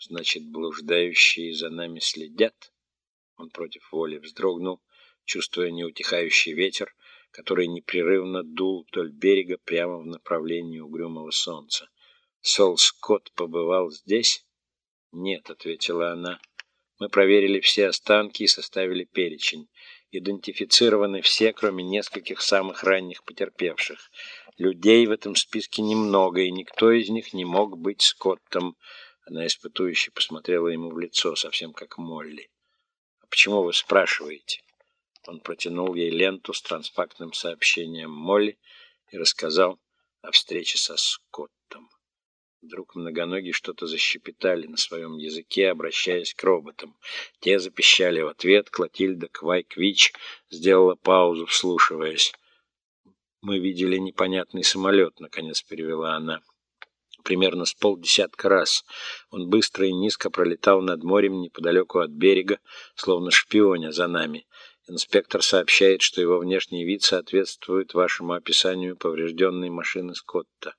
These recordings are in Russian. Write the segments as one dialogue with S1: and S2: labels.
S1: Значит, блуждающие за нами следят? Он против воли вздрогнул, чувствуя неутихающий ветер, который непрерывно дул вдоль берега прямо в направлении угрюмого солнца. Сол Скотт побывал здесь? Нет, ответила она. Мы проверили все останки и составили перечень. Идентифицированы все, кроме нескольких самых ранних потерпевших. Людей в этом списке немного, и никто из них не мог быть Скоттом. Она испытующе посмотрела ему в лицо, совсем как Молли. «А почему вы спрашиваете?» Он протянул ей ленту с транспактным сообщением Молли и рассказал о встрече со Скоттом. Вдруг многоногие что-то защепетали на своем языке, обращаясь к роботам. Те запищали в ответ. Клотильда Квайквич сделала паузу, вслушиваясь. «Мы видели непонятный самолет», — наконец перевела она. Примерно с полдесятка раз он быстро и низко пролетал над морем неподалеку от берега, словно шпионя за нами. Инспектор сообщает, что его внешний вид соответствует вашему описанию поврежденной машины Скотта.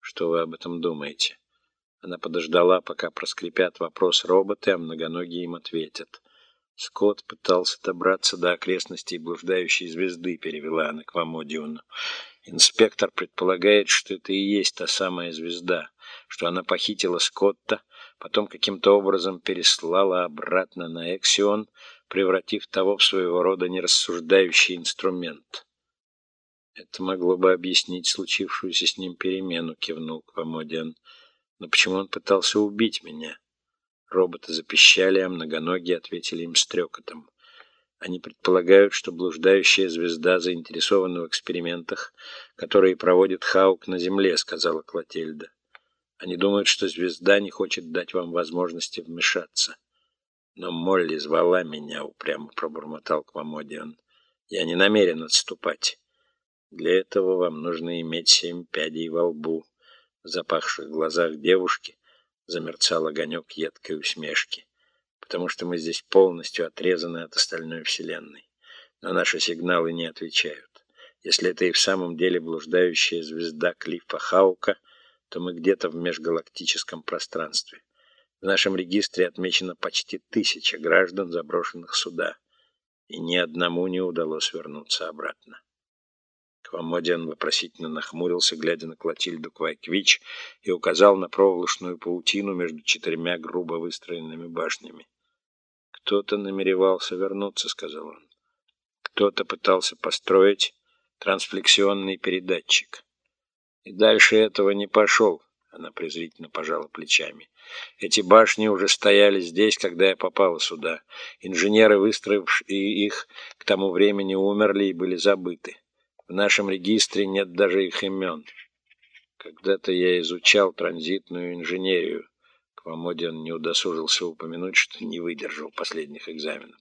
S1: Что вы об этом думаете? Она подождала, пока проскрипят вопрос роботы, а многоногие им ответят. Скотт пытался добраться до окрестностей блуждающей звезды, перевела она к Вамодиону. Инспектор предполагает, что это и есть та самая звезда, что она похитила Скотта, потом каким-то образом переслала обратно на Эксион, превратив того в своего рода нерассуждающий инструмент. Это могло бы объяснить случившуюся с ним перемену, кивнул Квамодиан. Но почему он пытался убить меня? Роботы запищали, а многоногие ответили им стрекотом. Они предполагают, что блуждающая звезда заинтересована в экспериментах, которые проводит Хаук на Земле, сказала Клотильда. Они думают, что звезда не хочет дать вам возможности вмешаться. Но Молли звала меня, упрямо пробормотал Квамодиан. Я не намерен отступать. Для этого вам нужно иметь семь пядей во лбу. В запахших глазах девушки замерцал огонек едкой усмешки. Потому что мы здесь полностью отрезаны от остальной вселенной. На наши сигналы не отвечают. Если это и в самом деле блуждающая звезда Клиффа Хаука, то мы где-то в межгалактическом пространстве. В нашем регистре отмечено почти тысяча граждан, заброшенных сюда, и ни одному не удалось вернуться обратно. Квамодиан вопросительно нахмурился, глядя на Клотильду Квайквич, и указал на проволочную паутину между четырьмя грубо выстроенными башнями. «Кто-то намеревался вернуться», — сказал он. «Кто-то пытался построить трансфлексионный передатчик. И дальше этого не пошел», — она презрительно пожала плечами. «Эти башни уже стояли здесь, когда я попала сюда. Инженеры, выстроившие их, к тому времени умерли и были забыты. В нашем регистре нет даже их имен. Когда-то я изучал транзитную инженерию. Квамодиан не удосужился упомянуть, что не выдержал последних экзаменов.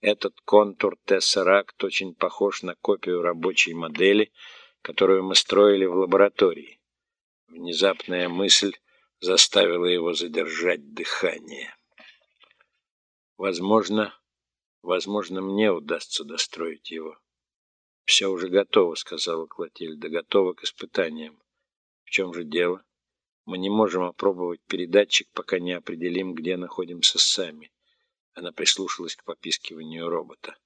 S1: Этот контур Тессеракт очень похож на копию рабочей модели, которую мы строили в лаборатории. Внезапная мысль заставила его задержать дыхание. Возможно, возможно, мне удастся достроить его. «Все уже готово», — сказала Клотильда, — «готово к испытаниям». «В чем же дело? Мы не можем опробовать передатчик, пока не определим, где находимся сами». Она прислушалась к попискиванию робота.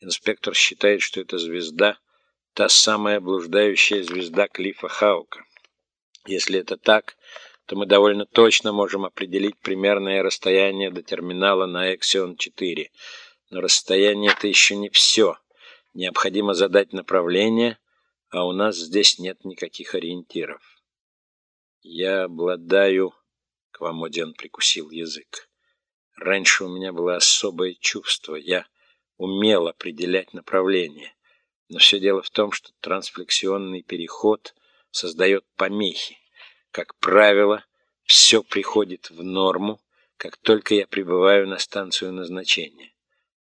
S1: «Инспектор считает, что эта звезда — та самая блуждающая звезда Клиффа Хаука. Если это так, то мы довольно точно можем определить примерное расстояние до терминала на Эксион-4. Но расстояние — это еще не все». Необходимо задать направление, а у нас здесь нет никаких ориентиров. Я обладаю... Квамоден прикусил язык. Раньше у меня было особое чувство. Я умел определять направление. Но все дело в том, что трансфлексионный переход создает помехи. Как правило, все приходит в норму, как только я прибываю на станцию назначения.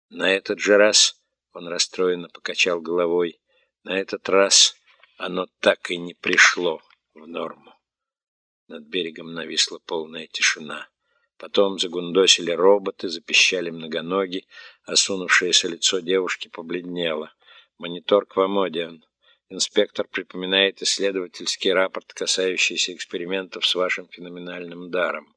S1: На этот же раз он расстроенно покачал головой. На этот раз оно так и не пришло в норму. Над берегом нависла полная тишина. Потом загундосили роботы, запищали многоноги, осунувшееся лицо девушки побледнело. Монитор Квамодиан. Инспектор припоминает исследовательский рапорт, касающийся экспериментов с вашим феноменальным даром.